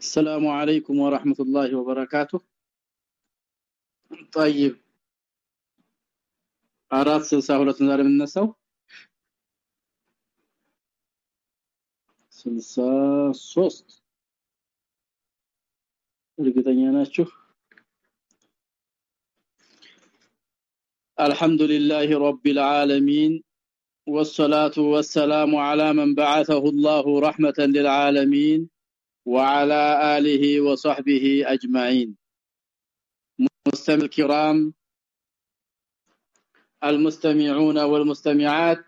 السلام عليكم ورحمة الله وبركاته طيب አራት 62 ዛሬ የምንነሳው 63 እርግጠኛ ናችሁ الحمد لله رب العالمين والصلاه والسلام على من بعثه الله رحمه للعالمين وعلى آله وصحبه أجمعين. مستمع الكرام المستمعون والمستمعات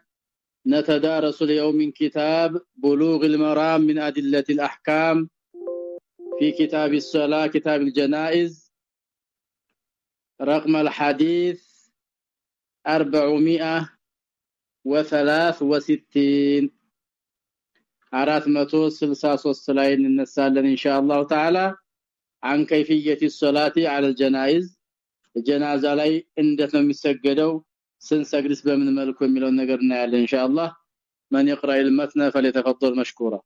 نتدارس اليوم من كتاب بلوغ المرام من أدلة الأحكام في كتاب الصلاة كتاب الجنائز. رقم الحديث 463 አራት መቶ ስልሳ ሶስት ላይ እንነሳለን ኢንሻአላህ ተዓላ عن كيفيه الصلاه على الجنائز ጀናዛ ላይ እንዴት ነው የሚሰገደው ስንሰግድስ በምን መልኩ የሚለውን ነገር እናያለን ኢንሻአላህ من يقرأ المتن فليتفضل مشكورا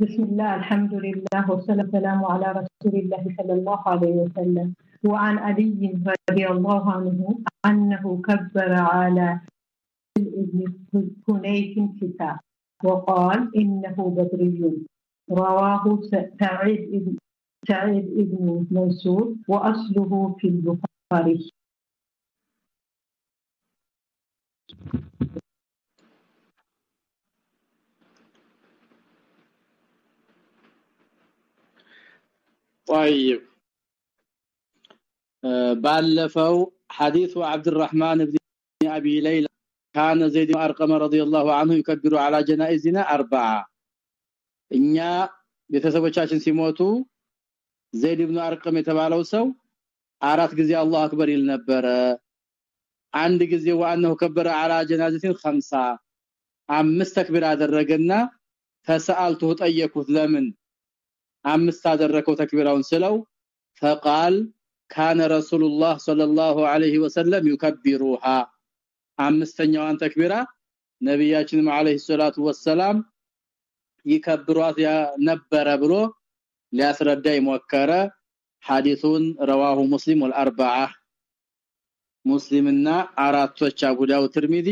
بسم الله الحمد لله والسلام على رسول الله صلى الله عليه وسلم وعن علي رضي الله عنه أنه كبر على الإبن كنيف كتاب. وقال إنه بدري. رواه سعيد ابن سعيد إبن منصور وأصله في البخاري. طيب. آه، بالفوا حديث عبد الرحمن بن أبي ليلى. كان زيد بن ارقم رضي الله عنه يكبر على جنائزنا اربعه እኛ ቤተሰቦቻችን ሲሞቱ ዘይድ ኢብኑ አርቀም የተባለው ሰው አራት ጊዜ አላሁ አክበር ይል ነበረ አንድ ጊዜ ዋናው ከበረ አላ ጀናዘቲን 5 አምስት ተክቢር አደረገና ተሰአልቱ ጠየኩት ለምን አምስት አደረከው ተክቢራውን ስለው فقال كان رسول الله صلى الله عليه وسلم يكبرها አምስተኛዋን ተክቢራ ነብያችንም አለይሂ ሰላቱ ወሰላም ይከብሯት ነበረ ብሎ ሊያስረዳ ይሞከረ ሐዲሱን رواه مسلم والاربعه ሙስሊምና አራቶች አቡ ዳውድ ትርሚዚ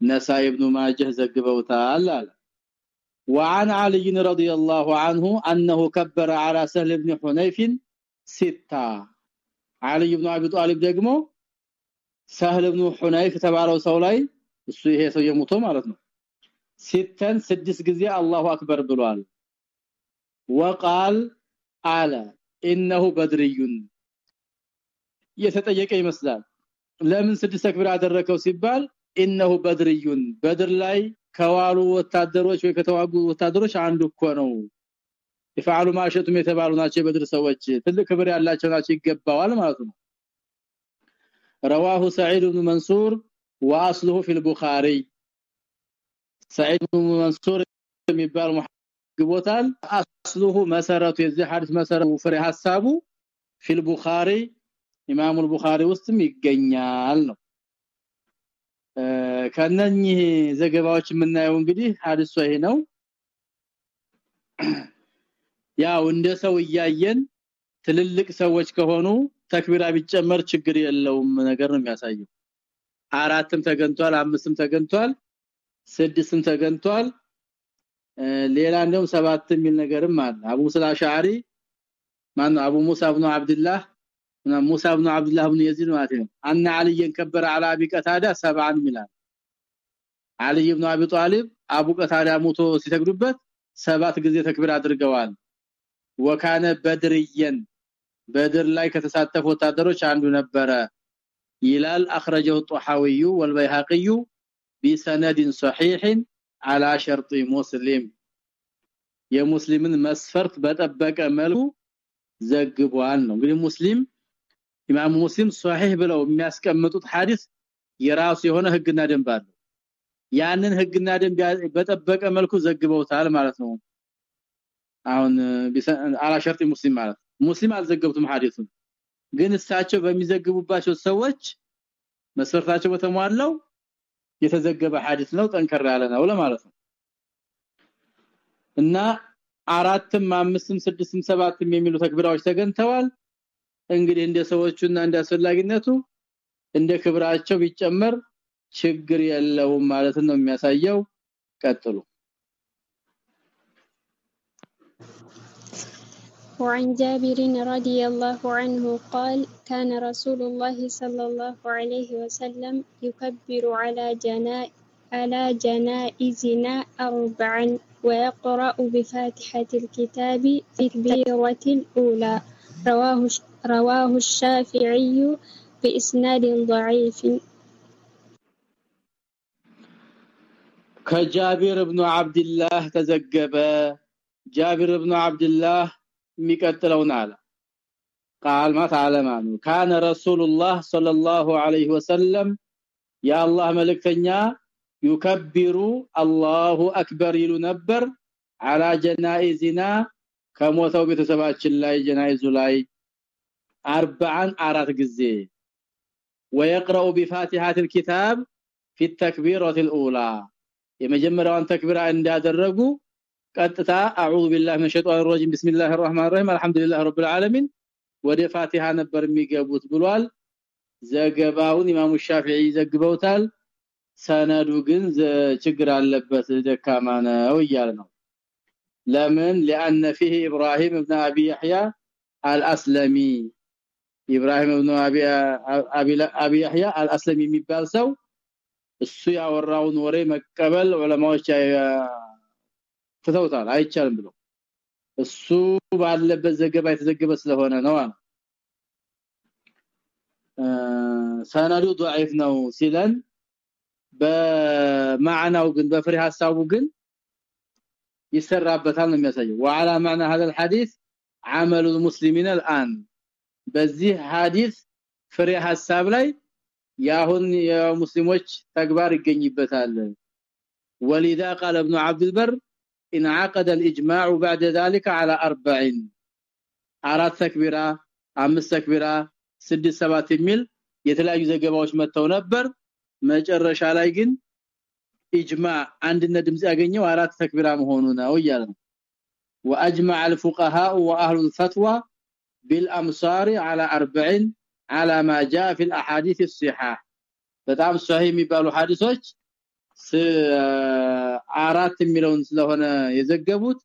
ነሳኢ ኢብኑ ማጀህ ዘግበውታል አለ وعن علي رضي الله عنه انه كبر على سهل بن حنيف سته علي بن ابي طالب ደግሞ ሳህል ኢብኑ ሁናይፍ የተባለው ሰው ላይ እሱ ይሄ ሰው የሞቶ ማለት ነው። ሲተን ስድስት ጊዜ አላሁ አክበር ብሏል። ወቃል አለ ኢነሁ بدري የተጠየቀ ይመስላል። ለምን ስድስት ክብር አደረከው ሲባል ኢነሁ بدري በድር ላይ ከዋሉ ወታደሮች ወይ ከተዋጉ ወታደሮች አንዱ እኮ ነው። ይፋሉ ማሸቱም የተባሉ ናቸው የበድር ሰዎች። ትልቅ ክብር ያላቸው ናቸው ይገባዋል ማለት ነው። رواه سعيد بن منصور واصله في البخاري سعيد بن منصور የሚባል ግቦታል አስሉሁ መሰረቱ የዚህ ሐዲስ መሰረቱ ፍሬ ሐሳቡ في البخاري ኢማሙ البخاري ውስጥም ይገኛል ነው ከነኚህ ዘገባዎች የምናየው እንግዲህ ሐዲሱ ይሄ ነው ያው እንደ ሰው እያየን ትልልቅ ሰዎች ከሆኑ ተክቢራ ቢጨመር ችግር የለውም ነገር ነው የሚያሳየው። አራትም ተገንቷል አምስትም ተገንቷል ስድስትም ተገንቷል ሌላ እንደውም ሰባት የሚል ነገርም አለ። አቡ ሙሳ አሽዓሪ ማን አቡ ሙሳ ኢብኑ አብዱላህ እና ሙሳ ኢብኑ አብዱላህ ኢብኑ የዚድ ማለት ነው። አና አልይን ከበረ አላ አቢ ቀታዳ ሰብዓን ሚላል አሊ ኢብኑ አቢ ጣሊብ አቡ ቀታዳ ሞቶ ሲተግዱበት ሰባት ጊዜ ተክቢር አድርገዋል። ወካነ በድርየን በድር ላይ ከተሳተፉ ወታደሮች አንዱ ነበረ ይላል اخرجه الطحاوي والبيهقي بسند صحيح على شرط مسلم የሙስሊምን መስፈርት በጠበቀ መልኩ ዘግቧል ነው እንግዲህ ሙስሊም ኢማሙ ሙስሊም ሷሂህ ብለው የሚያስቀምጡት ሐዲስ የራሱ የሆነ ህግና ደንብ አለው ያንን ህግና ደንብ በጠበቀ መልኩ ዘግበውታል ማለት ነው አሁን አላ ሸርጥ ሙስሊም ማለት ሙስሊም አልዘገቡትም ሐዲሱን። ግን እሳቸው በሚዘግቡባቸው ሰዎች መስፈርታቸው በተሟላው የተዘገበ ሐዲስ ነው ጠንከር ያለ ነው ለማለት ነው። እና አራትም አምስትም ስድስትም ሰባትም የሚሉ ተክቢራዎች ተገንተዋል እንግዲህ እንደ ሰዎቹና እንደ አስፈላጊነቱ እንደ ክብራቸው ቢጨመር ችግር የለውም ማለት ነው የሚያሳየው። ቀጥሉ وعن جابر رضي الله عنه قال كان رسول الله صلى الله عليه وسلم يكبر على جناء على جنائزنا أربعا ويقرأ بفاتحة الكتاب في البيرة الأولى. رواه رواه الشافعي بإسناد ضعيف. كجابر بن عبد الله تزجب جابر بن عبد الله የሚቀጥለውን አለ ቃል ማት አለማኑ ካነ ረሱላህ ሰለላሁ ዐለይሂ ወሰለም የአላህ መልእክተኛ ይከብሩ አላሁ አክበር ይሉ ነበር አላ ጀናኢዝና ከሞተው ቤተሰባችን ላይ ጀናይዙ ላይ አርባዓን አራት ጊዜ ويقرأ بفاتحة الكتاب في التكبيرة الأولى የመጀመሪያውን ተክቢራ እንዳደረጉ ቀጥታ አዑዙ ቢላሂ ሚነሽ ሸይጣኒር ረጂም ቢስሚላሂ الرحمن الرحيم الحمد لله رب العالمين ወደ ፋቲሃ ነበር የሚገቡት ብሏል ዘገባውን ኢማሙ ሻፊዒ ዘግበውታል ሰነዱ ግን ችግር አለበት ደካማ ነው እያለ ነው ለምን لأن فيه إبراهيم ابن ابي يحيى الاسلمي إبراهيم ابن ابي ابي يحيى الاسلمي የሚባል ሰው እሱ ያወራውን ወሬ መቀበል ዑለማዎች ፍተውታል አይቻልም ብሎ እሱ ባለበት ዘገባ የተዘገበ ስለሆነ ነው አለ ሰነዱ ضعيف ነው ሲለን በማዕናው ግን በፍሬ ሐሳቡ ግን ይሰራበታል ነው የሚያሳየው وعلى معنى هذا الحديث عمل المسلمين الان በዚህ ሐዲስ ፍሬ ሐሳብ ላይ ያሁን የሙስሊሞች ተግባር ይገኝበታል ولذا قال ابن عبد البر انعقد الاجماع بعد ذلك على 40 አራት ተክቢራ አምስት ተክቢራ ስድስት ሰባት የሚል የተለያዩ ዘገባዎች መተው ነበር መጨረሻ ላይ ግን ኢጅማዕ አንድነት ድምጽ ያገኘው አራት ተክቢራ መሆኑ ነው ይላል واجمع الفقهاء واهل الفتوى بالامصار على 40 على ما جاء في الاحاديث الصحاح በጣም ሷሂህ የሚባሉ ሐዲሶች አራት የሚለውን ስለሆነ የዘገቡት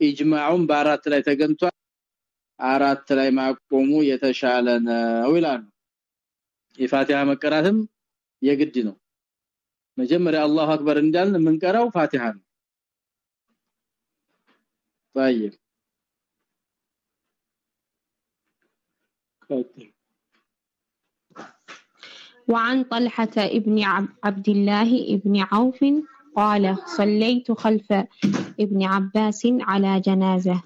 ኢጅማዑን በአራት ላይ ተገንቷል አራት ላይ ማቆሙ የተሻለ ነው ይላሉ የፋቲሃ መቀራትም የግድ ነው መጀመሪያ አላሁ አክበር እንዳልን የምንቀራው ፋቲሃ ነው طيب وعن طلحة ابن عبد الله ابن عوف قال صليت خلف ابن عباس على جنازة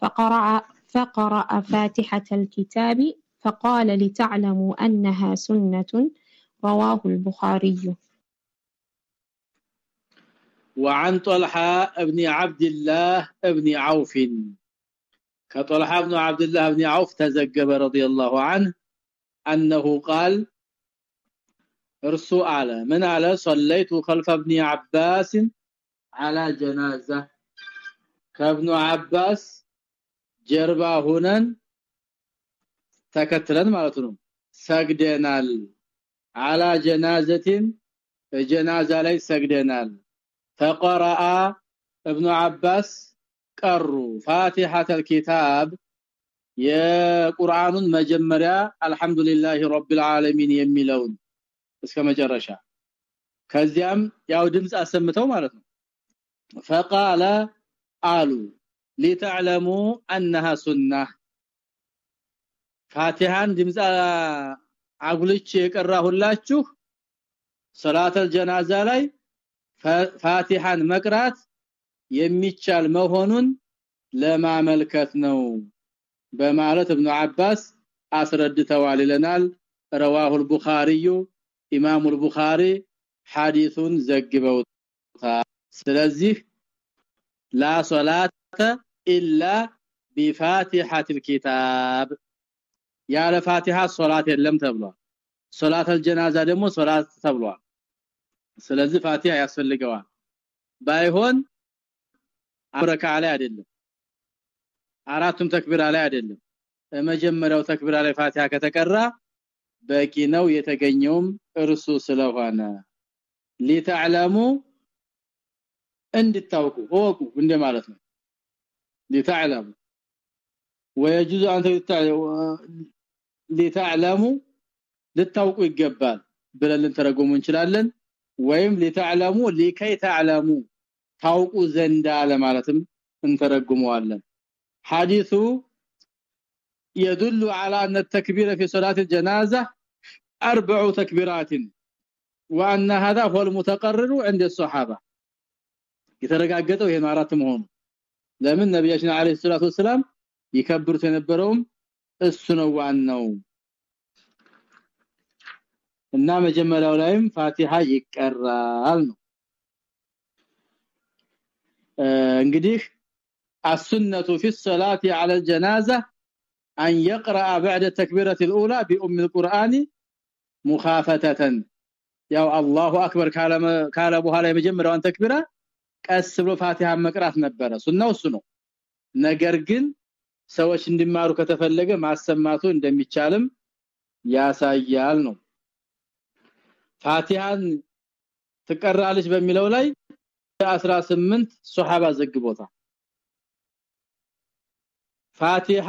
فقرأ فقرأ فاتحة الكتاب فقال لتعلموا أنها سنة رواه البخاري. وعن طلحة ابن عبد الله ابن عوف. كطلحة ابن عبد الله ابن عوف تزجب رضي الله عنه أنه قال እርሱ አለ። ምን አለ? صليت خلف ابن عباس على جنازه ከብኑ አባስ ጀርባ ሆነን ተከትለን ማለት ነው። ሰግደናል አላ ጀናዘቲን ጀናዛ ላይ ሰግደናል። فقرأ ابن عباس ቀሩ። فاتحه الكتاب የቁርአኑን መጀመሪያ አልহামዱሊላሂ ረቢል ዓለሚን የሚለውን እስከ መጨረሻ ከዚያም ያው ድምጽ አሰምተው ማለት ነው فقال قالوا لتعلموا انها سنه ፋቲሃን ድምጽ አጉልቼ የቀራሁላችሁ ሶላተል ጀናዛ ላይ ፋቲሃን መቅራት የሚቻል መሆኑን ለማመልከት ነው በማለት ኢብኑ አባስ አስረድተዋል ይለናል رواه البخاري ኢማሙ አልቡኻሪ ሐዲሱን ዘግበውታል ስለዚህ ላ ሶላተ ኢላ ቢፋቲሐት الكتاب ያለ ፋቲሃ ሶላት የለም ተብሏል ሶላት አልጀናዛ ደግሞ ሶላት ተብሏል ስለዚህ ፋቲሃ ያስፈልገዋል ባይሆን አረካ ላይ አይደለም አራቱም ተክቢራ ላይ አይደለም መጀመሪያው ተክቢራ ላይ ፋቲሃ ከተቀራ በቂ ነው የተገኘውም እርሱ ስለሆነ ሊተዕለሙ እንድታውቁ ወቁ እንደማለት ነው ሊተዕለሙ ويجوز ان لتعلموا ልታውቁ ይገባል ብለን ልንተረጎሙ እንችላለን ወይም لتعلموا لكي تعلموا ታውቁ ዘንዳ ለማለትም እንተረጉመዋለን ሐዲሱ يدل على ان التكبير في صلاه الجنازه اربع تكبيرات وان هذا هو المتقرر عند الصحابه የተረጋገጠው ይሄን አራት መሆኑ ለምን ነብያችን አለይሂ ሰላቱ ወሰለም ይከብሩት የነበረውም እሱ ነው ዋናው እና መጀመሪያው ላይም ፋቲሃ ይቀራል ነው እንግዲህ السنه في الصلاه على الجنازه ان يقرا بعد التكبيره الاولى بام القران مخافته ያው አላሁ አክበር ካለ ካለ በኋላ የመጀመሪያውን ተክቢራ ቀስ ብሎ ፋቲሃ መቅራት ነበረ ሱናው እሱ ነው ነገር ግን ሰዎች እንዲማሩ ከተፈለገ ማሰማቱ እንደሚቻልም ያሳያል ነው ፋቲሃን ትቀራለች በሚለው ላይ 18 ሱሐባ ዘግቦታል ፋቲሃ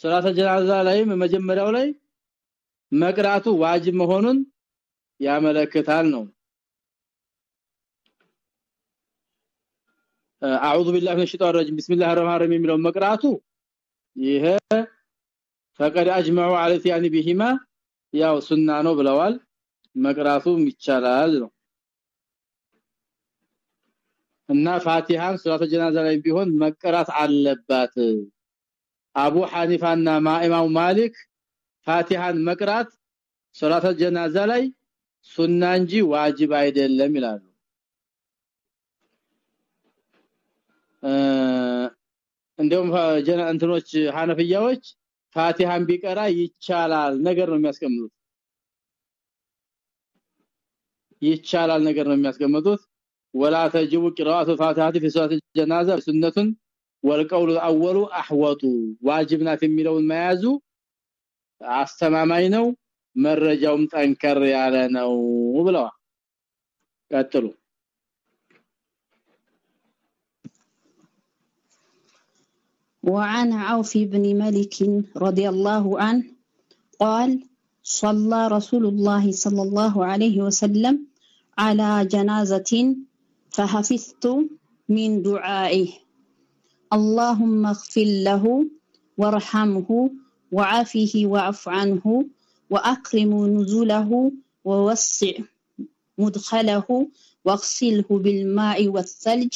ሶላተ ጀናዛ ላይ መጀመሪያው ላይ መቅራቱ ዋጅብ መሆኑን ያመለክታል ነው። አዑዙ ቢላሂ ሚነሽ ሸይጣኒር ረጂም ቢስሚላሂር ረህማኒር ረሂም የሚለው መቅራቱ ይሄ ፈቀድ አጅመዑ አለቲ ያኒ ቢሂማ ያው ሱና ነው ብለዋል። መቅራቱም ይቻላል ነው። እና ፋቲሃን ሱራተ ጀናዛ ላይ ቢሆን መቀራት አለባት አቡ ሐኒፋና ኢማሙ ማሊክ ፋቲሃን መቅራት ሶላተ ጀናዛ ላይ ሱና እንጂ ዋጅብ አይደለም ይላሉ። እንደውም ጀና እንትኖች ሐነፍያዎች ፋቲሃን ቢቀራ ይቻላል ነገር ነው የሚያስቀምጡት። ይቻላል ነገር ነው የሚያስቀምጡት። ወላ ተጅቡ ቂራአቱ ፋቲሃቲ ፊ ሶላተ ጀናዛ ሱነቱን والقول الأول أحوط واجبናት የሚለውን መያዙ አስተማማኝ ነው መረጃውም ጠንከር ያለ نو ብለዋል قتلوا وعن عوف بن ملك رضي الله عنه قال صلى رسول الله صلى الله عليه وسلم على جنازة فحفظت من دعائه. اللهم اغفر له وارحمه وعافه واعف عنه وأكرم نزوله ووسع مدخله واغسله بالماء والثلج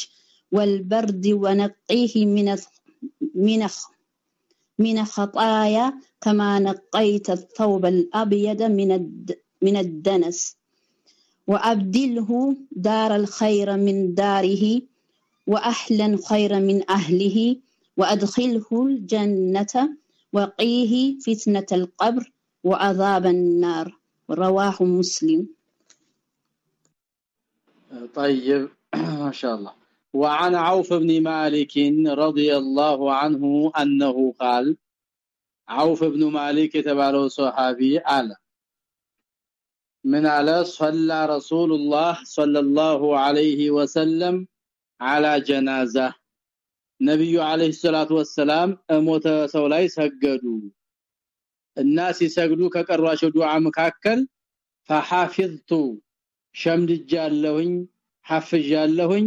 والبرد ونقيه من من من خطايا كما نقيت الثوب الأبيض من من الدنس. وأبدله دار الخير من داره وأهلا خير من أهله وأدخله الجنة وقيه فتنة القبر وعذاب النار. رواه مسلم. طيب ما شاء الله. وعن عوف بن مالك رضي الله عنه أنه قال عوف بن مالك تبارو صحابي قال من على صلى رسول الله صلى الله عليه وسلم على جنازه ነብዩ አለይሂ ሰላቱ ወሰለም ሞተ ሰው ላይ ሰገዱ እና ሲሰግዱ ከቀሯቸው ዱዓ መካከል فحافظت ሸምድጃለሁኝ ሐፍጃለሁኝ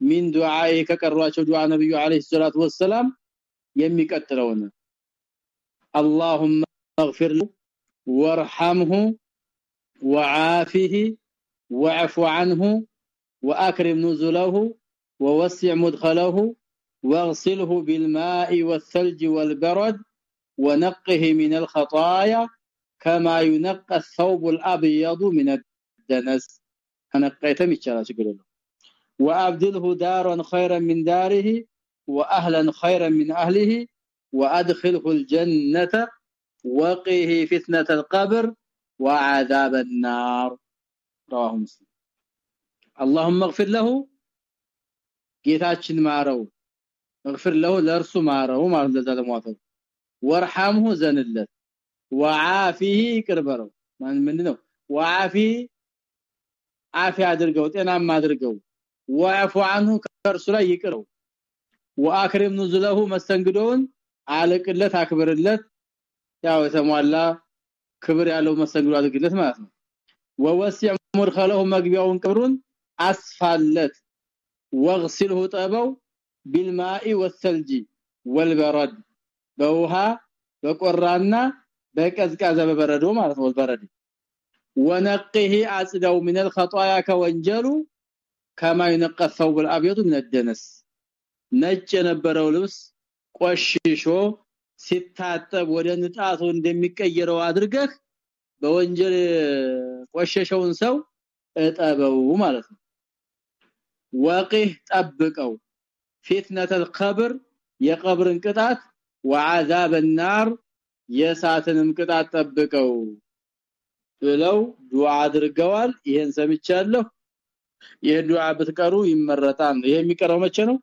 ሚን ዱዓኢ ከቀሯቸው ዱዓ ነብዩ አለይሂ ሰላቱ ወሰለም የሚቀጥለውን اللهم اغفر له وارحمه وعافه واعف عنه واكرم نزله ووسع مدخله واغسله بالماء والثلج والبرد ونقه من الخطايا كما ينقى الثوب الأبيض من الدنس. انقيته مشالا شكله وأبدله دارا خيرا من داره واهلا خيرا من أهله وأدخله الجنة وقيه فتنة القبر وعذاب النار. رواه مسلم. اللهم اغفر له ጌታችን ማረው እግፍር له ለርሱ ማረው ማለት ለዛ ለሟተው ወርሐምሁ ዘንለት ወዓፊህ ይቅርበረው ማን ምንድነው ወዓፊ አፊ አድርገው ጤናማ አድርገው ወአፉ عنه ከርሱ ላይ ይቅረው ወአክሪም ኑዝለሁ መስተንግዶውን አለቅለት አክብርለት ያው የተሟላ ክብር ያለው መስተንግዶ አድርግለት ማለት ነው ወወሲዕ ሙርኸለሁ መግቢያውን ቅብሩን አስፋለት واغسله طበው بالماء والثلج والبرد በውሃ በቆራና በቀዝቃዛ በበረዶ ማለት ነው በረዶ ونقه اعصدوا من الخطايا كوانجلو كما ينقى الثوب الابيض من الدنس ነጭ የነበረው ልብስ ቆሽሾ ሲታጠብ ወደ ንጣቱ እንደሚቀየረው አድርገህ በወንጀል ቆሸሸውን ሰው እጠበው ማለት ነው። ወቂህ ጠብቀው ፊትነተ القبر የቀብርን ቅጣት وعذاب النار የሳትንም ቅጣት ጠብቀው ብለው ዱዓ አድርገዋል ይሄን ሰምቻለሁ ይሄ ዱዓ ብትቀሩ ይመረጣል ይሄ የሚቀረው መቼ ነው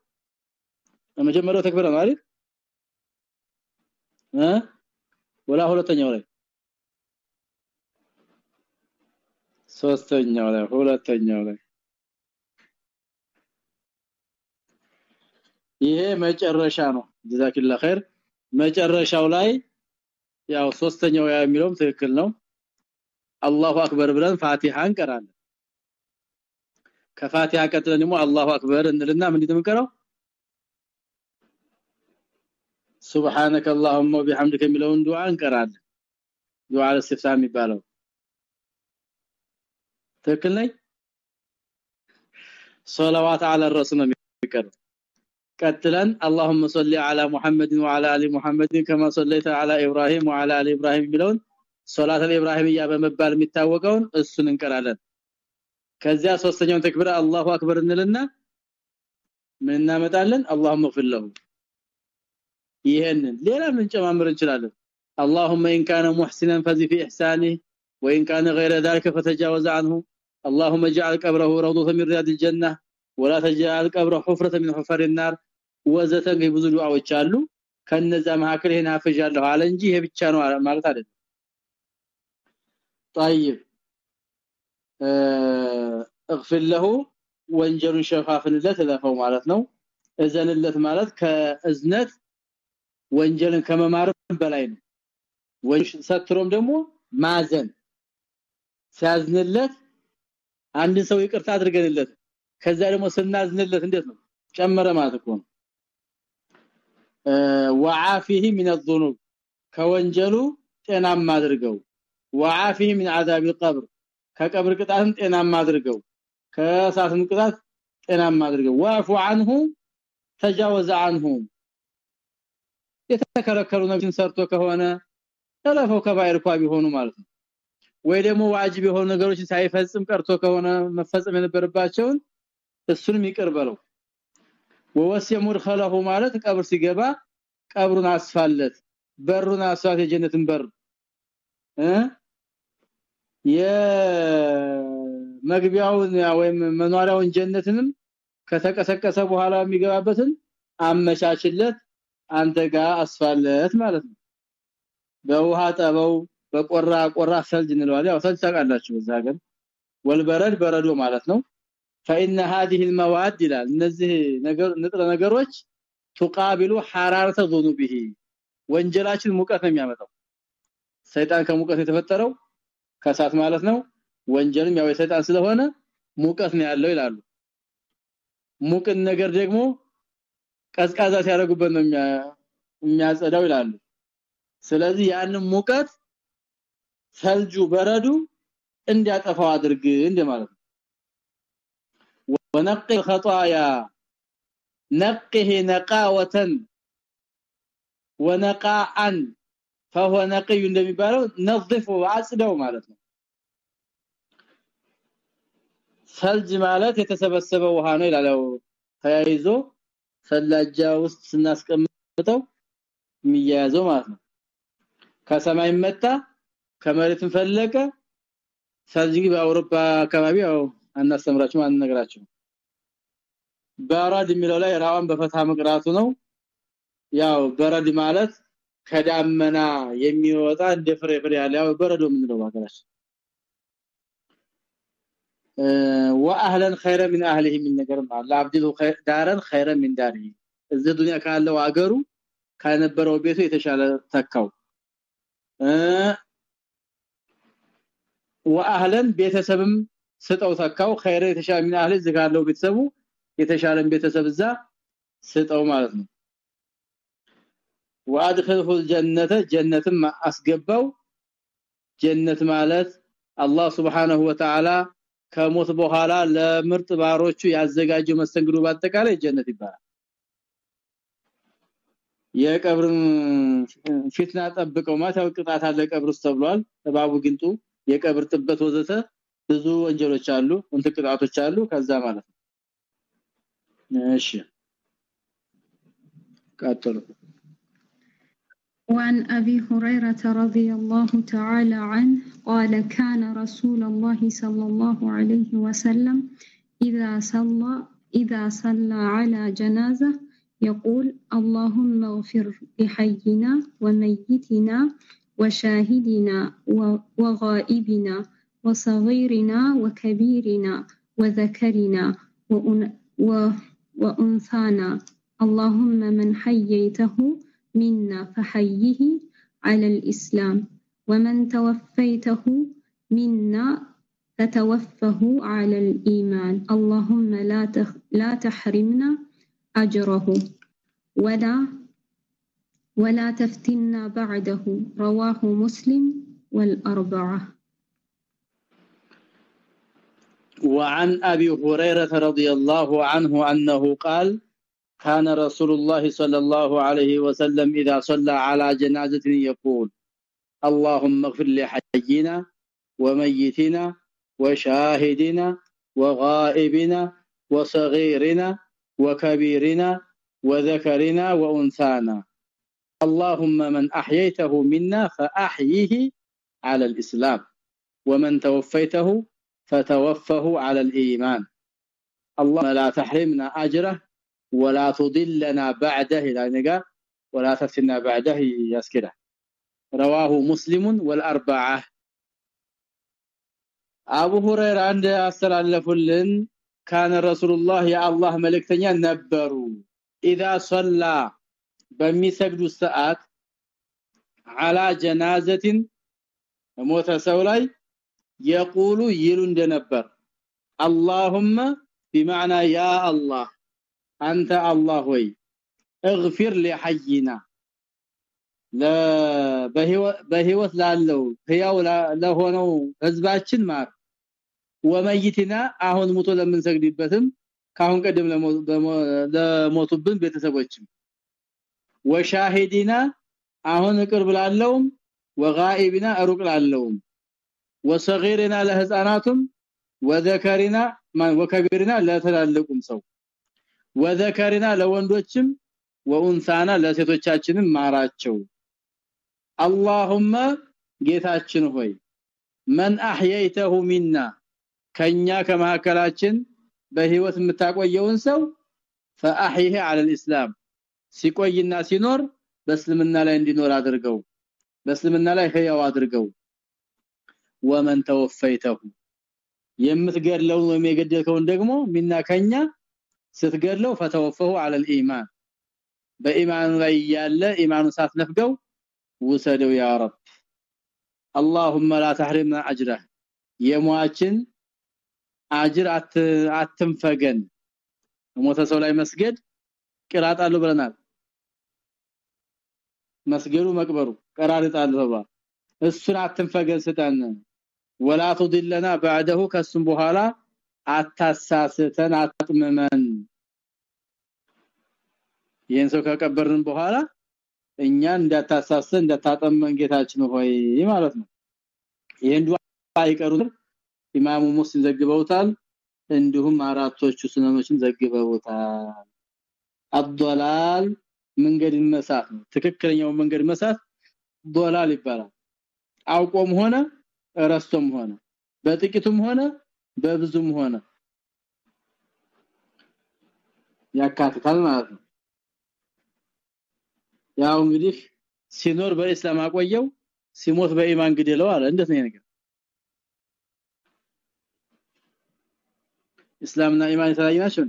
ለመጀመሪያው ተክብረ ማለት እ ወላ ሁለተኛው ላይ ሶስተኛው ላይ ሁለተኛው ላይ ይሄ መጨረሻ ነው ጀዛኪላ ኸይር መጨረሻው ላይ ያው ሶስተኛው የሚለውም ትክክል ነው አላሁ አክበር ብለን ፋቲሃ እንቀራለን ከፋቲሃ ቀጥለን ደግሞ አላሁ አክበር እንልና ምንድነው የምንቀራው سبحانك اللهم وبحمدك የሚለውን ዱዓ እንቀራለን ዱዓ ለስፍታ የሚባለው ትክክል ነኝ صلوات على الرسول የሚቀርብ كاتلان اللهم صل على محمد وعلى آل محمد كما صليت على إبراهيم وعلى آل إبراهيم بلون. صلاة ኢብራሂምያ بمبال የሚታወቀውን اسن انقرالن كذا ሶስተኛውን تكبر الله اكبر እንልና مننا متالن اللهم اغفر له ይሄንን ሌላ ምን ጨማምር እንችላለን? اللهم ان كان محسنا فزي في احسانه وان كان غير ذلك فتجاوز عنه اللهم اجعل قبره روضه من رياض الجنه ولا تجعل قبره حفره من حفر النار ወዘተ ብዙ ዱዓዎች አሉ ከነዛ መካከል ይሄን አፈጃለሁ አለ እንጂ ይሄ ብቻ ነው ማለት አይደለም طيب اغفر له ወንጀሉን ሸፋፍንለት ለፈው ማለት ነው እዘንለት ማለት ከእዝነት ወንጀልን ከመማር በላይ ነው ወንጀል ሰትሮም ደግሞ ማዘን ሲያዝንለት አንድ ሰው ይቅርታ አድርገንለት ከዛ ደግሞ ስናዝንለት እንዴት ነው ጨመረ ማለት እኮ ነው وعافيه من الذنوب ከወንጀሉ ጤናማ አድርገው وعافيه من عذاب القبر ከቀብር ቅጣትም ጤናማ አድርገው ከእሳትም ቅጣት ጤናማ አድርገው واعف عنه تجاوز عنه የተከለከሉ ነገርን ሰርቶ ከሆነ ተለፈው ከባይር ኳ ቢሆኑ ማለት ነው ወይ ደግሞ ዋጅብ የሆኑ ነገሮችን ሳይፈጽም ቀርቶ ከሆነ መፈጸም የነበረባቸውን እሱንም ይቅር በለው ወወሲየ ሙድኸለሁ ማለት ቀብር ሲገባ ቀብሩን አስፋለት በሩን አስፋት የጀነትን በር። እ? የመግቢያውን ወይም መኖሪያውን ጀነትንም ከተቀሰቀሰ በኋላ የሚገባበትን አመቻችለት አንተ ጋር አስፋለት ማለት ነው። በውሃ ጠበው በቆራ ቆራ ሰልጅ እንለዋለን። ያው ሰልጅ ታውቃላችሁ እዛ ሀገር። ወልበረድ በረዶ ማለት ነው فإن هذه المواد ይላል እነዚህ ነገር ንጥረ ነገሮች تقابل حراره ذنوبه ወንጀላችን ሙቀት ነው የሚያመጣው ሰይጣን ከሙቀት የተፈጠረው ከሳት ማለት ነው ወንጀልም ያው የሰይጣን ስለሆነ ሙቀት ነው ያለው ይላሉ ሙቅን ነገር ደግሞ ቀዝቃዛ ሲያደርጉበት ነው የሚያጸዳው ይላሉ ስለዚህ ያንን ሙቀት ሰልጁ በረዱ እንዲያጠፋው አድርግ እንደማለት ነው ونقي الخطايا نقه نقاوة. ونقاء. فهو نقي እንደሚባለው نظفه አጽደው ማለት ነው. ثلج ማለት የተሰበሰበ ውሃ ነው ይላልው ተያይዞ ፈላጃ ውስጥ ስናስቀምጠው የሚያያዘው ማለት ነው። ከሰማይ መጣ ከመሬትም ፈለቀ። ثلج በአውሮፓ አካባቢ ያው አናስተምራችሁ አንነግራችሁ በረድ የሚለው ላይ ራዋን በፈታ መቅራቱ ነው ያው በረድ ማለት ከዳመና የሚወጣ እንደ ፍሬ ፍሬ ያለ ያው በረዶ የምንለው ሀገራችን واهلا خيرا من اهله من ነገር ማለት አብዲሉ ዳረን خيرا من ዳሪ እዚህ ዱንያ ካለው አገሩ ከነበረው ቤቱ የተሻለ ተካው واهلا ቤተሰብም ስጠው ተካው خير የተሻለ من اهله እዚህ ካለው ቤተሰቡ የተሻለን ቤተሰብ እዛ ስጠው ማለት ነው። وادخله الجنه جنه ما اسገባው ጀነት ማለት አላህ Subhanahu Wa Ta'ala ከሞት በኋላ ለምርጥ ባሮቹ ያዘጋጀው መስተንግዶ በአጠቃላይ ጀነት ይባላል። የቀብር ፊትና ጠብቀው ማታው ቅጣት አለ ቀብር ውስጥ ተብሏል። ተባቡ ግንጡ የቀብር ጥበት ወዘተ ብዙ ወንጀሎች አሉ እንት አሉ ከዛ ማለት ነው። ماشي. كاتل. وعن أبي هريرة رضي الله تعالى عنه قال كان رسول الله صلى الله عليه وسلم إذا صلى إذا صلى على جنازة يقول اللهم اغفر لحينا وميتنا وشاهدنا وغائبنا وصغيرنا وكبيرنا وذكرنا وأن وأنثانا. اللهم من حييته منا فحيه على الإسلام ومن توفيته منا فتوفه على الإيمان. اللهم لا لا تحرمنا أجره ولا ولا تفتنا بعده. رواه مسلم والأربعة. وعن أبي هريرة رضي الله عنه أنه قال كان رسول الله صلى الله عليه وسلم إذا صلى على جنازة يقول اللهم اغفر لحينا وميتنا وشاهدنا وغائبنا وصغيرنا وكبيرنا وذكرنا وأنثانا. اللهم من أحييته منا فأحيه على الإسلام ومن توفيته فتوفه على الايمان اللهم لا تحرمنا اجره ولا تضلنا بعده لا ولا تفتنا بعده يسكره رواه مسلم والاربعه አቡ ሁረይራ አንድ አስተላለፉልን ካነ ረሱላህ የአላህ መልእክተኛ ነበሩ اذا صلى በሚሰግዱ ሰዓት على جنازه ሞተ ሰው ላይ يقول ይሉ እንደነበር اللهم بمعنى يا الله انت الله ሆይ اغفر لحينا በህይወት ላለው ህያው ለሆነው ህዝባችን ማር ወመይቲና አሁን ሙቶ ለምንሰግድበትም ካሁን ቀደም ለሞቱብን ቤተሰቦችም ወሻሂዲና አሁን ቅርብ ላለውም ወጋኢብና ሩቅ ላለውም ወሰጊርና ለህፃናቱም ወዘከሪና ማን ወከቢርና ለተላለቁም ሰው ወዘከሪና ለወንዶችም ወኡንሳና ለሴቶቻችንም ማራቸው اللهم ጌታችን ሆይ من احييته منا ከኛ ከማከላችን በህይወት የምታቆየውን ሰው فاحيه على الاسلام ሲቆይና ሲኖር በእስልምና ላይ እንዲኖር አድርገው በእስልምና ላይ ህያው አድርገው ومن توفيته የምትገድለው ወይም የገደልከውን ደግሞ ሚና ከኛ ስትገድለው فتوفه على الايمان በኢማኑ ላይ ያለ ኢማኑ ሳትነፍገው ውሰደው ያ ረብ اللهم لا تحرمنا اجره የሟችን አጅር አትንፈገን ሞተ ሰው ላይ መስገድ ቅራጣሉ ብለናል መስገዱ መቅበሩ ቀራርጣሉ ተባለ እሱን አትንፈገን ስጠን ወላ تضلنا بعده ከሱም በኋላ አታሳስተን አጥምመን ይህን ሰው ከቀበርን በኋላ እኛ እንዳታሳሰ እንዳታጠመን ጌታችን ሆይ ማለት ነው ይሄን ዱዓ አይቀሩ ኢማሙ ሙስሊም ዘግበውታል እንዲሁም አራቶቹ ሱነኖችን ዘግበውታል አድላል መንገድ መሳት ነው ትክክለኛው መንገድ መሳት ዶላል ይባላል አውቆም ሆነ ረስቶም ሆነ በጥቂቱም ሆነ በብዙም ሆነ ያካትታል ማለት ነው። ያው እንግዲህ ሲኖር በእስላም አቆየው ሲሞት በኢማን ግደለው አለ። እንዴት ነው ነገር? እስላምና ኢማን የተለያዩ ናቸው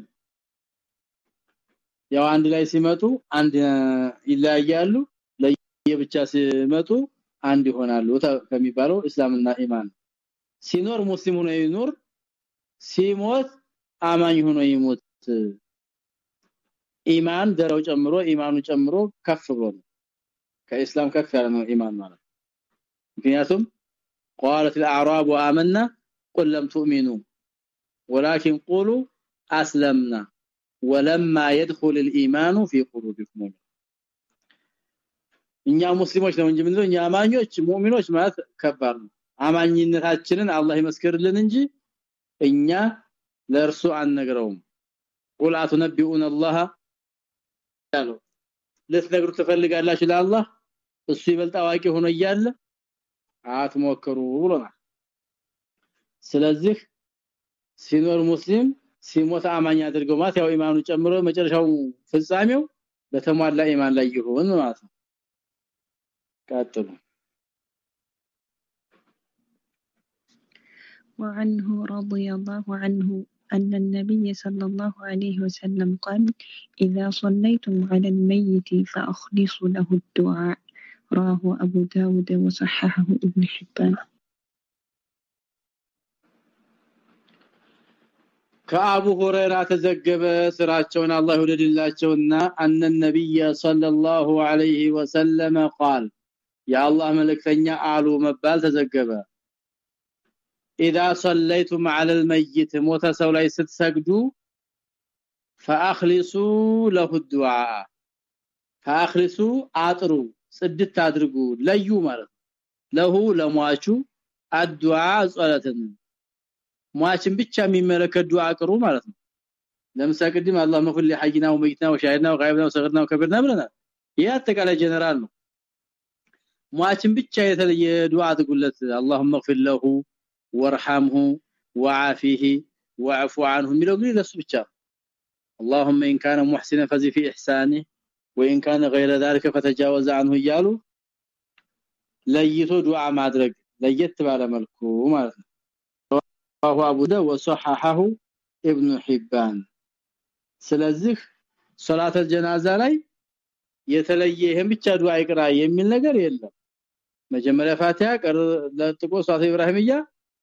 ያው አንድ ላይ ሲመጡ አንድ ይለያያሉ ለየብቻ ሲመጡ አንድ ይሆናሉ ከሚባለው እስላምና ኢማን ሲኖር ሙስሊም ሆኖ ይኖር ሲሞት አማኝ ሆኖ ይሞት ኢማን ደረው ጨምሮ ኢማኑ ጨምሮ ከፍ ብሎ ከኢስላም ከፍ ያለ ነው ኢማን ማለት ምክንያቱም قالت الاعراب آمنا قل لم تؤمنوا ولكن قولوا اسلمنا ولما يدخل الايمان في قلوبكم እኛ ሙስሊሞች ነው እንጂ ምንድነው እኛ አማኞች ሙእሚኖች ማለት ከባድ ነው። አማኝነታችንን አላህ ይመስክርልን እንጂ እኛ ለእርሱ አንነግረውም። ቁል አትነቢኡን አላህ ያለው ልትነግሩ ትፈልጋላችሁ ለአላህ? እሱ ይበልጥ አዋቂ ሆኖ እያለ አትሞክሩ ብሎናል። ስለዚህ ሲኖር ሙስሊም ሲሞት አማኝ አድርገው ማለት ያው ኢማኑ ጨምሮ መጨረሻው ፍጻሜው በተሟላ ኢማን ላይ ይሁን ማለት ነው ቀጥሉ وعنه رضي الله عنه أن النبي صلى الله عليه وسلم قال إذا صليتم على الميت فأخلصوا له الدعاء راه أبو داود وصححه ابن حبان ከአቡ ሁረይራ ተዘገበ ስራቸውን አላህ ይወደድላቸውና አነ ነብይ ሰለላሁ ዐለይሂ ወሰለም قال የአላህ መልእክተኛ አሉ መባል ተዘገበ اذا صليتم على الميت موت ሰው ላይ ስትሰግዱ فاخلصوا له الدعاء فاخلصوا አጥሩ ጽድት አድርጉ ለዩ ማለት ለሁ ለሟቹ الدعاء ጸሎትን ሟችን ብቻ የሚመለከት ዱዓ አቅሩ ማለት ነው ለምሳሌ ቅድም አላህ መኩል ሐይና ወመይትና ወሻሂድና ወጋይብና ወሰግርና ወከብርና ብለናል ይህ አጠቃላይ ጀነራል ነው ሟችን ብቻ የተለየ ዱዓ አድርጉለት اللهم اغفر له وارحمه وعافيه واعف عنه የሚለው ግን ለሱ ብቻ اللهم ان كان محسنا فزي في احسانه وان كان غير ذلك فتجاوز عنه እያሉ ለይቶ ዱዓ ማድረግ ለየት ባለ መልኩ ማለት ነው رواه ابو داود وصححه ابن حبان ስለዚህ ሶላተ ጀናዛ ላይ የተለየ ይሄን ብቻ ዱዓ ይቅራ የሚል ነገር የለም መጀመሪያ ፋቲያ ለጥቆ ሷት ኢብራሂምያ።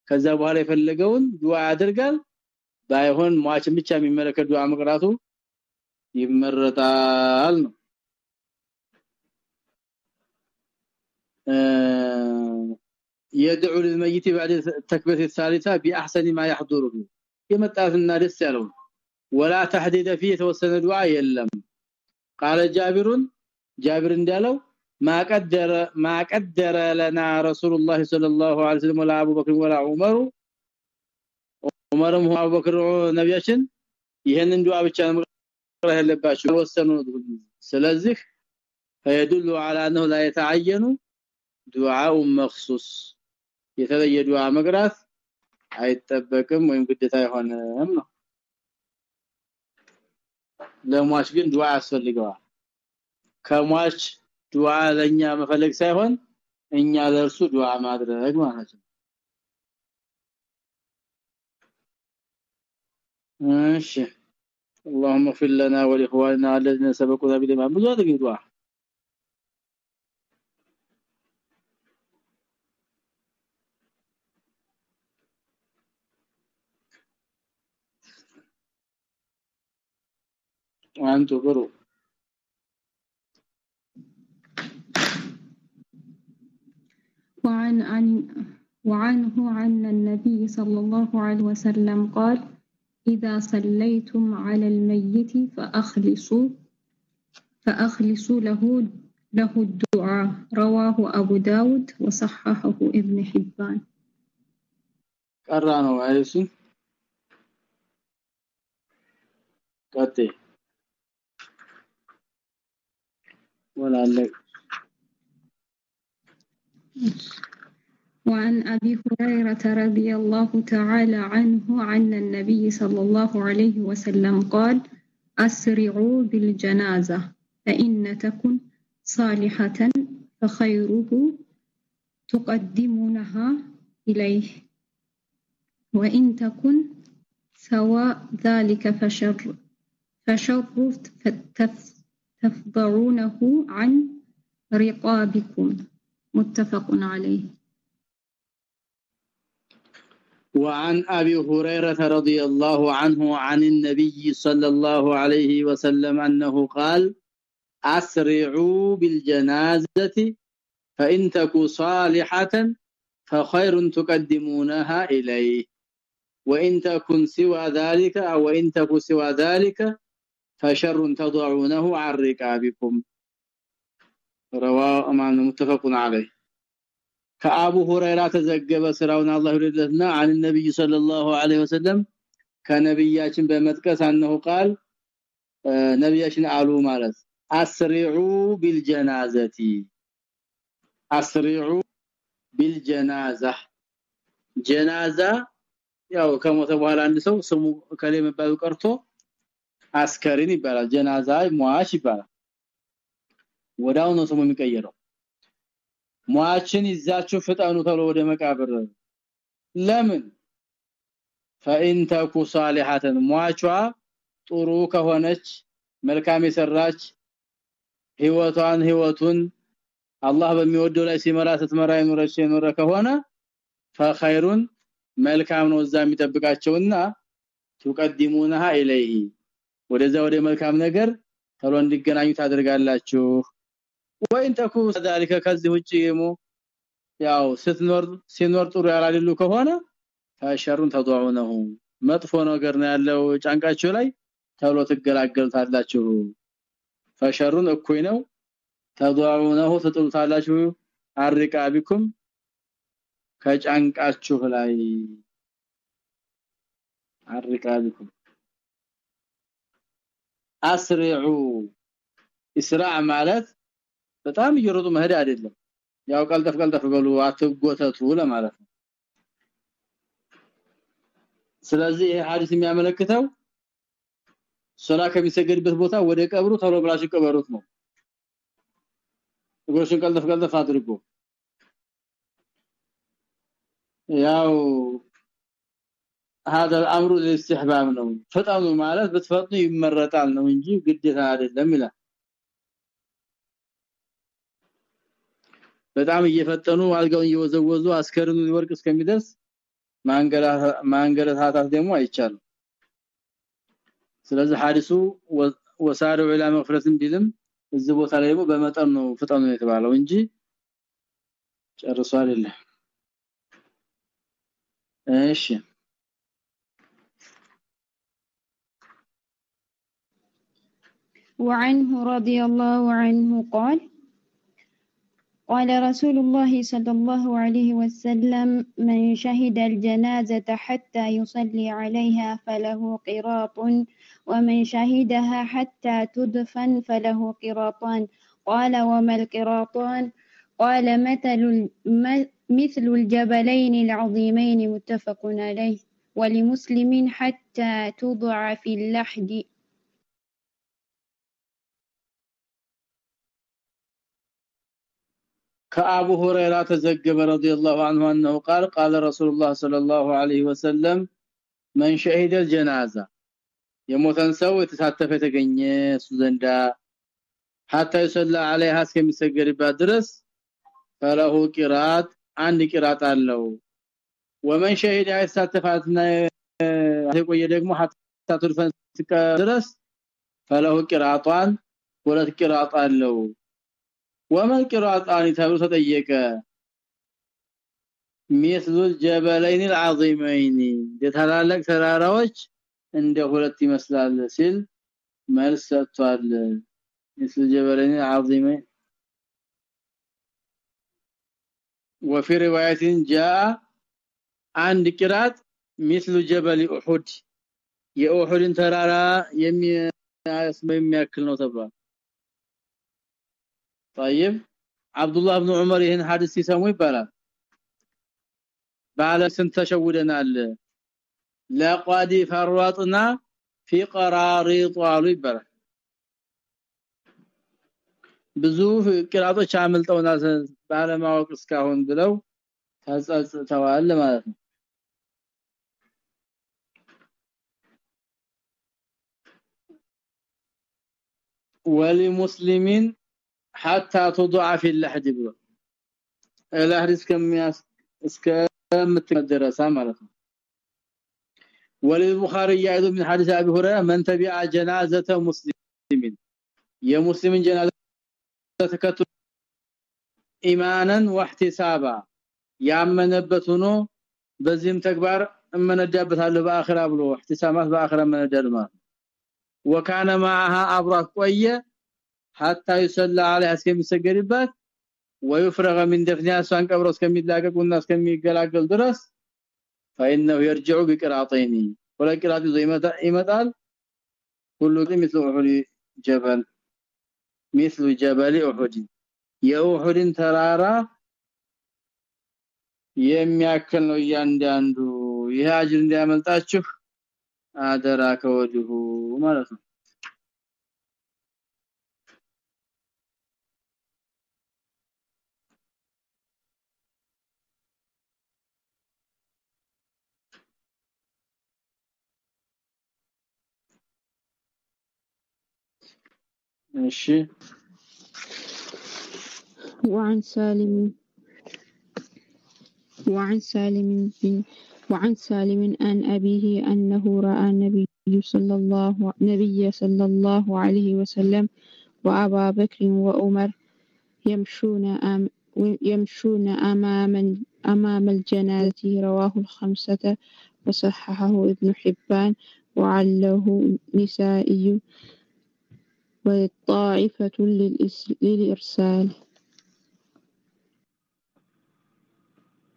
ከዛ በኋላ የፈለገውን ዱዓ ያደርጋል። ባይሆን ሟችን ብቻ የሚመለከት ዱዓ መቅራቱ ይመረጣል ነው። يدعو للميت بعد التكبيره الثالثه باحسن ما يحضره يمطاتنا ደስ ያለው ولا تحديد فيه የተወሰነ ዱዓ የለም። قال جابر جابر እንዳለው ما قدر ما قدر لنا رسول الله صلى الله عليه وسلم ولا ابو بكر ولا عمر ዑመርም አቡ በክር ነብያችን ይሄንን ዱዓ ብቻ መቅራት ያለባቸው ወሰኑ ስለዚህ فيدل على انه لا يتعين دعاء مخصوص የተለየ ዱዓ መቅራት አይጠበቅም ወይም ግዴታ አይሆንም ነው ለሟች ግን ዱዓ ያስፈልገዋል ከሟች ዱዓ ለኛ መፈለግ ሳይሆን እኛ ለርሱ ዱዓ ማድረግ ማለት ነው እሺ اللهم اغفر لنا ولاخواننا الذين سبقونا بالايمان ብዙ አድርግ ዱዓ وانتم برو وعن عن وعنه عن النبي صلى الله عليه وسلم قال إذا صليتم على الميت فأخلصوا فأخلصوا له له الدعاء. رواه أبو داود وصححه ابن حبان. قرانو ايسو قتي ولا لك وعن أبي هريرة رضي الله تعالى عنه عن النبي صلى الله عليه وسلم قال أسرعوا بالجنازة فإن تكن صالحة فخيره تقدمونها إليه وإن تكن سواء ذلك فشر فشر تفضعونه عن رقابكم. متفق عليه. وعن أبي هريرة رضي الله عنه عن النبي صلى الله عليه وسلم أنه قال أسرعوا بالجنازة فإن تكو صالحة فخير تقدمونها إليه. وإن تكن سوى ذلك أو إن تكو سوى ذلك فشر تضعونه عن ركابكم رواه أمان متفق عليه ከአቡ ሁረይራ ተዘገበ ስራውን አላህ ይወደድና عن النبي صلى الله عليه وسلم ከነብያችን በመጥቀስ አንሁ ቃል ነብያችን አሉ ማለት አስሪዑ ቢልጀናዘቲ አስሪዑ ቢልጀናዛ ጀናዛ ያው ከሞተ በኋላ አንድ ሰው ስሙ ከሌ መባሉ ቀርቶ አስከሪን ይባላል ጀናዛ ሟች ይባላል ወዳው ነው ስሙ የሚቀየረው ሟችን ይዛችሁ ፍጠኑ ተብሎ ወደ መቃብር ለምን فإن تكو صالحة ሟቿ ጥሩ ከሆነች መልካም የሰራች ህይወቷን ህይወቱን አላህ በሚወደው ላይ ሲመራ ስትመራ ይኖረች የኖረ ከሆነ فخيرun መልካም ነው እዛ የሚጠብቃቸውና تقدمونها ኢለይሂ ወደዛ ወደ መልካም ነገር ተሎ እንዲገናኙ ታደርጋላችሁ ወይን ተኩ ذلك ከዚህ ውጪ ይሙ ያው ስትኖር ሲኖር ጥሩ ያላደሉ ከሆነ ፈሸሩን ተضعونه መጥፎ ነገር ነው ያለው ጫንቃቸው ላይ ተብሎ ትገላገልታላችሁ ፈሸሩን እኩይ ነው። ተضعونه ተጥሉታላችሁ አርቃቢኩም ከጫንቃችሁ ላይ። አርቃቢኩም አስሪዑ። እስራዕ ማለት በጣም እየሮጡ መሄድ አይደለም ያው ቀልጠፍ ቀልጠፍ በሉ አትጎተቱ ለማለት ነው ስለዚህ ይሄ ሐዲስ የሚያመለክተው ሶላ ከሚሰገድበት ቦታ ወደ ቀብሩ ተሎ ብላችሁ ቀበሩት ነው እግሮችን ቀልጠፍ ቀልጠፍ አድርጎ ያው هذا الامر للاستحباب ነው ፈጣኑ ማለት ብትፈጥኑ ይመረጣል ነው እንጂ ግዴታ አይደለም ይላል በጣም እየፈጠኑ አልጋውን እየወዘወዙ አስከርኑ ወርቅ እስከሚደርስ ማንገላታት ደግሞ አይቻልም ስለዚህ ሐዲሱ ወሳሩ ኢላ መግፍረትን ቢልም እዚህ ቦታ ላይ ደግሞ በመጠን ነው ፍጠኑ የተባለው እንጂ ጨርሶ አይደለም እሺ وعنه رضي الله عنه قال قال رسول الله صلى الله عليه وسلم من شهد الجنازة حتى يصلي عليها فله قراط ومن شهدها حتى تدفن فله قراطان. قال وما القراطان؟ قال مثل مثل الجبلين العظيمين متفق عليه ولمسلم حتى توضع في اللحد. كأبو هريرة تزجب رضي الله عنه أنه قال قال رسول الله صلى الله عليه وسلم من شهد الجنازة የሞተን ሰው የተሳተፈ የተገኘ እሱ ዘንዳ حتى يصلى عليها እስከሚሰገድባት ድረስ فله قرات አንድ ቂራጥ አለው ومن شهد የተሳተፋትና የቆየ ደግሞ حتى تدفن ድረስ فله قراطان ሁለት ቂራጥ አለው ومن قراطان ተብሎ ተጠየቀ مثل الجبلين العظيمين የታላላቅ ተራራዎች እንደ ሁለት ይመስላል ሲል መልስ ሰጥቷል مثل الجبلين العظيمين وفي روايه جاء عند قرات مثل جبل احد የኡሁድን ተራራ የሚያክል ነው ተብሏል طيب አብዱላህ ኢብኑ ዑመር ይህን ሐዲስ ሲሰሙ ይባላል ባለ ስንት ተሸውደናል ለቋዲ ፈሯጥና في قراريط አሉ ይባላል ብዙ ቅራጦች አመልጠውናል ባለማወቅ እስካሁን ብለው ተጸጽተዋል ማለት ነው ولمسلمين حتى تضع في اللحد ብሎ እላህድ እስከሚያስ እስከምትደረሳ ማለት ነው وللبخاري ايضا من حديث ابي هريره من تبع جنازه مسلم የሙስሊም ጀናዛ ተከትሎ ኢማናን واحتسابا ያመነበት ሆኖ በዚህም ተግባር እመነዳበታለሁ በአኺራ ብሎ احتسامات በአኺራ መነዳል ማለት وكان معها ابرك ቆየ حتى يصلى عليها እስከሚሰገድበት ويفرغ من دفنها سان ቀብሮ እስከሚላቀቁና እስከሚገላገል ድረስ فانه يرجع بقراطين ولا قراط ይመጣል ሁሉ مثل احد جبل مثل جبل احد የኡሁድን ተራራ የሚያክል ነው እያንዳንዱ ይህ አጅር እንዲያመልጣችሁ አደራ ከወዲሁ ማለት ነው እሺ وعن سالم وعن سالم وعن سالم عن أبيه أنه رأى النبي صلى الله نبي صلى الله عليه وسلم وأبا بكر وعمر يمشون أم يمشون أمام أمام الجنازة. رواه الخمسة وصححه ابن حبان وعله نسائي وطائفة للإرسال.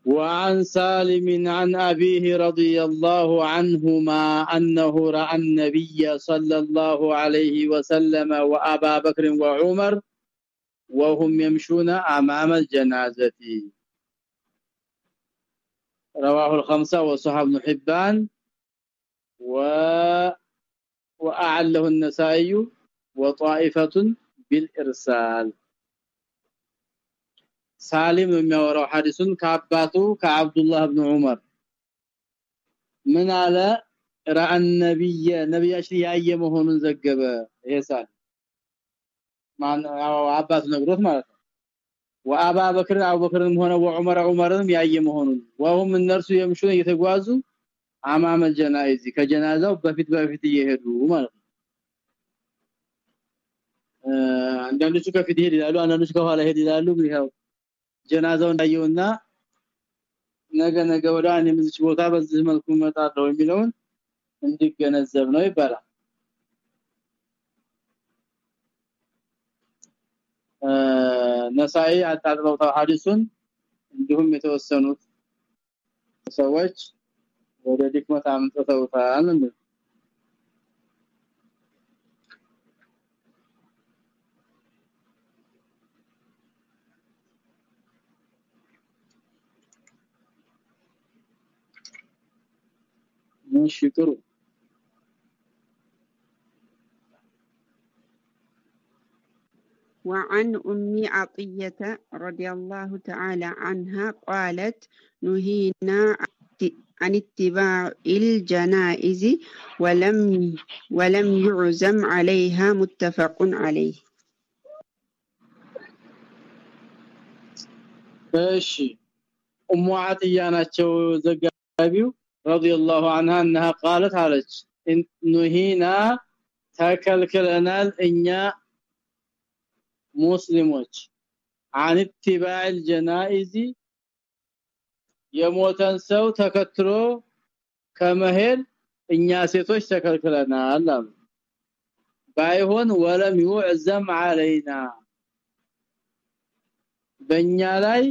وعن سالم عن أبيه رضي الله عنهما أنه رأى النبي صلى الله عليه وسلم وأبا بكر وعمر وهم يمشون أمام الجنازة. رواه الخمسة وصحاب بن حبان. و وأعله النسائي. وطائفة بالإرسال ሳሊም የሚያወራው ሐዲሱን ከአባቱ ከአብዱላህ ኢብኑ ዑመር ምን አለ ረአ ነብየ ነብያችን ያየ መሆኑን ዘገበ ይሄ ሳሊም ማን አባቱ ነግሮት ማለት ነው ወአባ በክር አቡበክርም ሆነ ወዑመር ዑመርም ያየ መሆኑን ወሁም እነርሱ የምሹን እየተጓዙ አማመ ጀናይዚ ከጀናዛው በፊት በፊት እየሄዱ ማለት ነው አንዳንዶቹ ከፊት ይሄዳሉ አንዳንዶቹ ከኋላ ይሄዳሉ ይሄው ጀናዛው እንዳየውና ነገ ነገ ወደ አንድ ምዝች ቦታ በዚህ መልኩ መጣለው የሚለውን እንዲገነዘብ ነው ይባላል። ነሳኢ አጣጥለው ሐዲሱን እንዲሁም የተወሰኑት ሰዎች ወደ ድክመት አምጥተውታል من شكر. وعن أم عطية رضي الله تعالى عنها قالت نهينا عن اتباع الجنائز ولم ولم يعزم عليها متفق عليه. ماشي أم عطية ناتشو زقابيو رضي الله عنها انها قالت عليك نهينا تكلكلنا الاኛ مسلموች عن اتباع الجنائز የሞተን ሰው ተከትሎ ከመሄድ እኛ ሴቶች ተከልክለናል አሉ ባይሆን ወለም ይعزم علينا በእኛ ላይ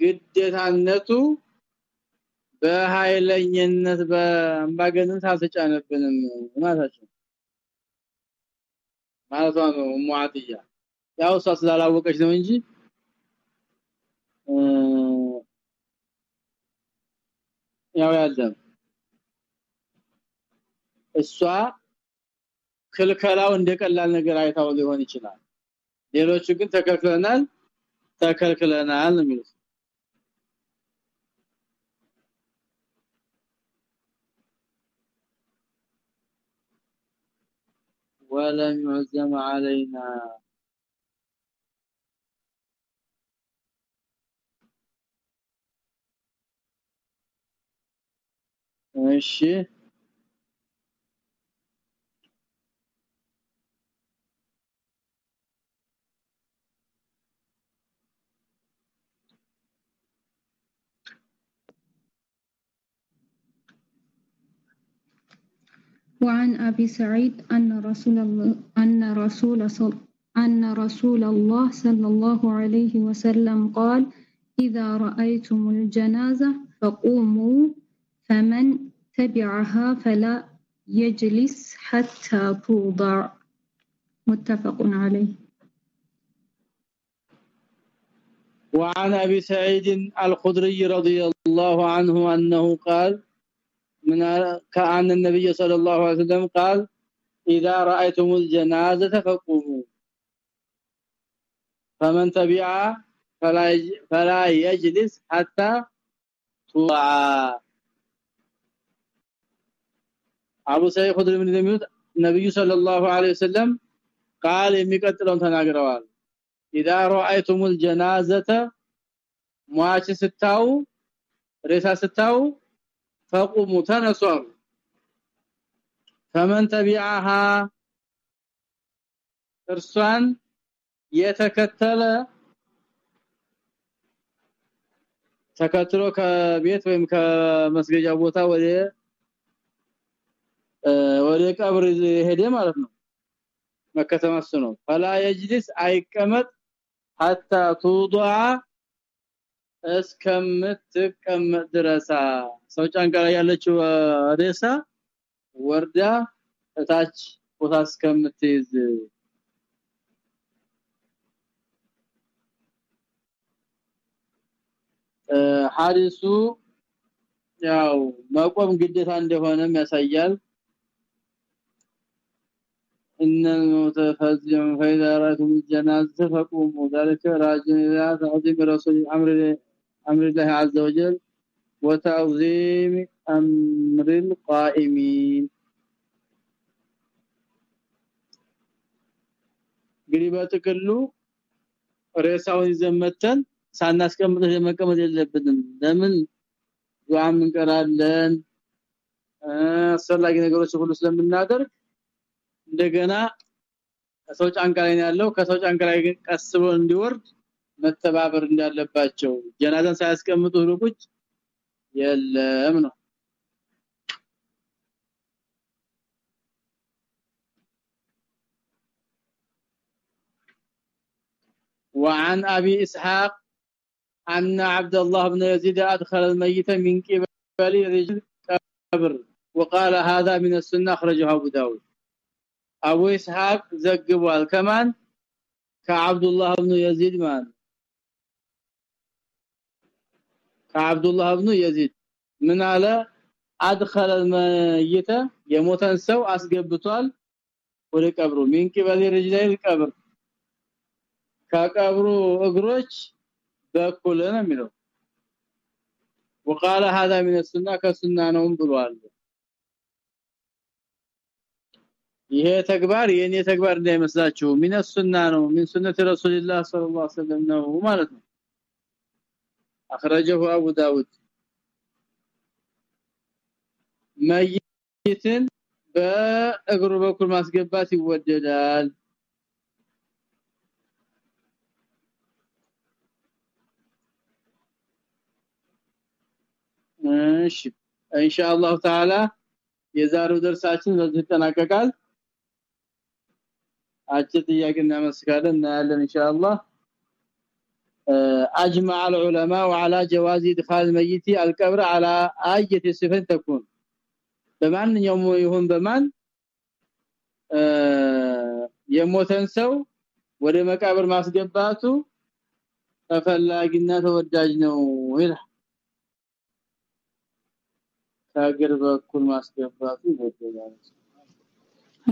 ግዴታነቱ በኃይለኝነት በአምባገነን አልተጫነብንም ማለታቸው ማለቷ ነው ሙአጥያ ያው እሷ ስላላወቀች ነው እንጂ ያው ያለም እሷ ክልከላው እንደቀላል ነገር አይታው ሊሆን ይችላል። ሌሎቹ ግን ተከልክለናል ተከልክለናል የሚሉት ولم يعزم علينا. ماشي. وعن أبي سعيد أن رسول الله أن رسول صل أن رسول الله صلى الله عليه وسلم قال إذا رأيتم الجنازة فقوموا فمن تبعها فلا يجلس حتى توضع. متفق عليه. وعن أبي سعيد الخدري رضي الله عنه أنه قال من كان النبي صلى الله عليه وسلم قال اذا رايتم الجنازه فقوموا فمن تبعها فلا فلا يجلس حتى توعى አቡ ሰይድ ኹድሪ ምን እንደሚሉት ነብዩ ሰለላሁ ዐለይሂ ወሰለም ቃል የሚቀጥለውን ተናግረዋል اذا رايتم الجنازه ሟች ስታው ሬሳ ስታው فقوموا تنصوا فمن تبعها እርሷን የተከተለ ተከትሎ ከቤት ወይም ከመስገጃ ቦታ ወደ ወደ ቀብር ሄደ ማለት ነው መከተማስ ነው فلا يجلس አይቀመጥ حتى توضع እስከምትቀመጥ ድረሳ ሰው ጫንቃ ላይ ያለችው ሬሳ ወርዳ እታች ቦታ እስከምትይዝ ሐዲሱ ያው መቆም ግዴታ እንደሆነም ያሳያል ان المتفزع فاذا رايتم الجنازه فقوموا ذلك راجع الى تعظيم رسول امر امر الله عز وجل وتعظيم امر القائمين እንግዲህ በጥቅሉ ሬሳውን ይዘመተን ሳናስቀምጥ መቀመጥ የለብንም ለምን ዱዓም እንቀራለን አስፈላጊ ነገሮች ሁሉ ስለምናደርግ እንደገና ከሰው ጫንቃ ላይ ያለው ከሰው ጫንቃ ላይ ቀስ ብሎ እንዲወርድ መተባበር እንዳለባቸው ጀናዛን ሳያስቀምጡ ሩቁጭ የለም ነው وعن ابي اسحاق ان عبد الله بن يزيد ادخل الميت من قبل رجل قبر وقال هذا من السنه اخرجه ابو داود ابو اسحاق زغبوا كمان كعبد الله بن يزيد مان كعبد الله بن يزيد من على ادخل الميت يموتن سو አስገብቷል ወደ ቀብሩ من قبل رجل قبر ከቀብሩ እግሮች በኩል ነው የሚለው وقال هذا من السنه ከሱና ነው ብሏል ይሄ ተግባር የኔ ተግባር እንዳይመስላችሁ ምን ሱና ነው ምን ሱነት ረሱልላህ ሰለላሁ ዐለይሂ ወሰለም ነው ማለት ነው اخرجه ابو داود ميتን በእግሩ በኩል ማስገባት ይወደዳል። እሺ ኢንሻአላህ ተዓላ የዛሬው درسአችን በዚህ ተጠናቀቃል አጭር ጥያቄ እናመስካለን እናያለን ኢንሻአላህ። اجمع العلماء على جواز ادخال الميت القبر على ايه صفه تكون በማንኛውም ይሁን በማን የሞተን ሰው ወደ መቃብር ማስገባቱ ተፈላጊና ተወዳጅ ነው ይላል ከሀገር በኩል ማስገባቱ ይወደዳል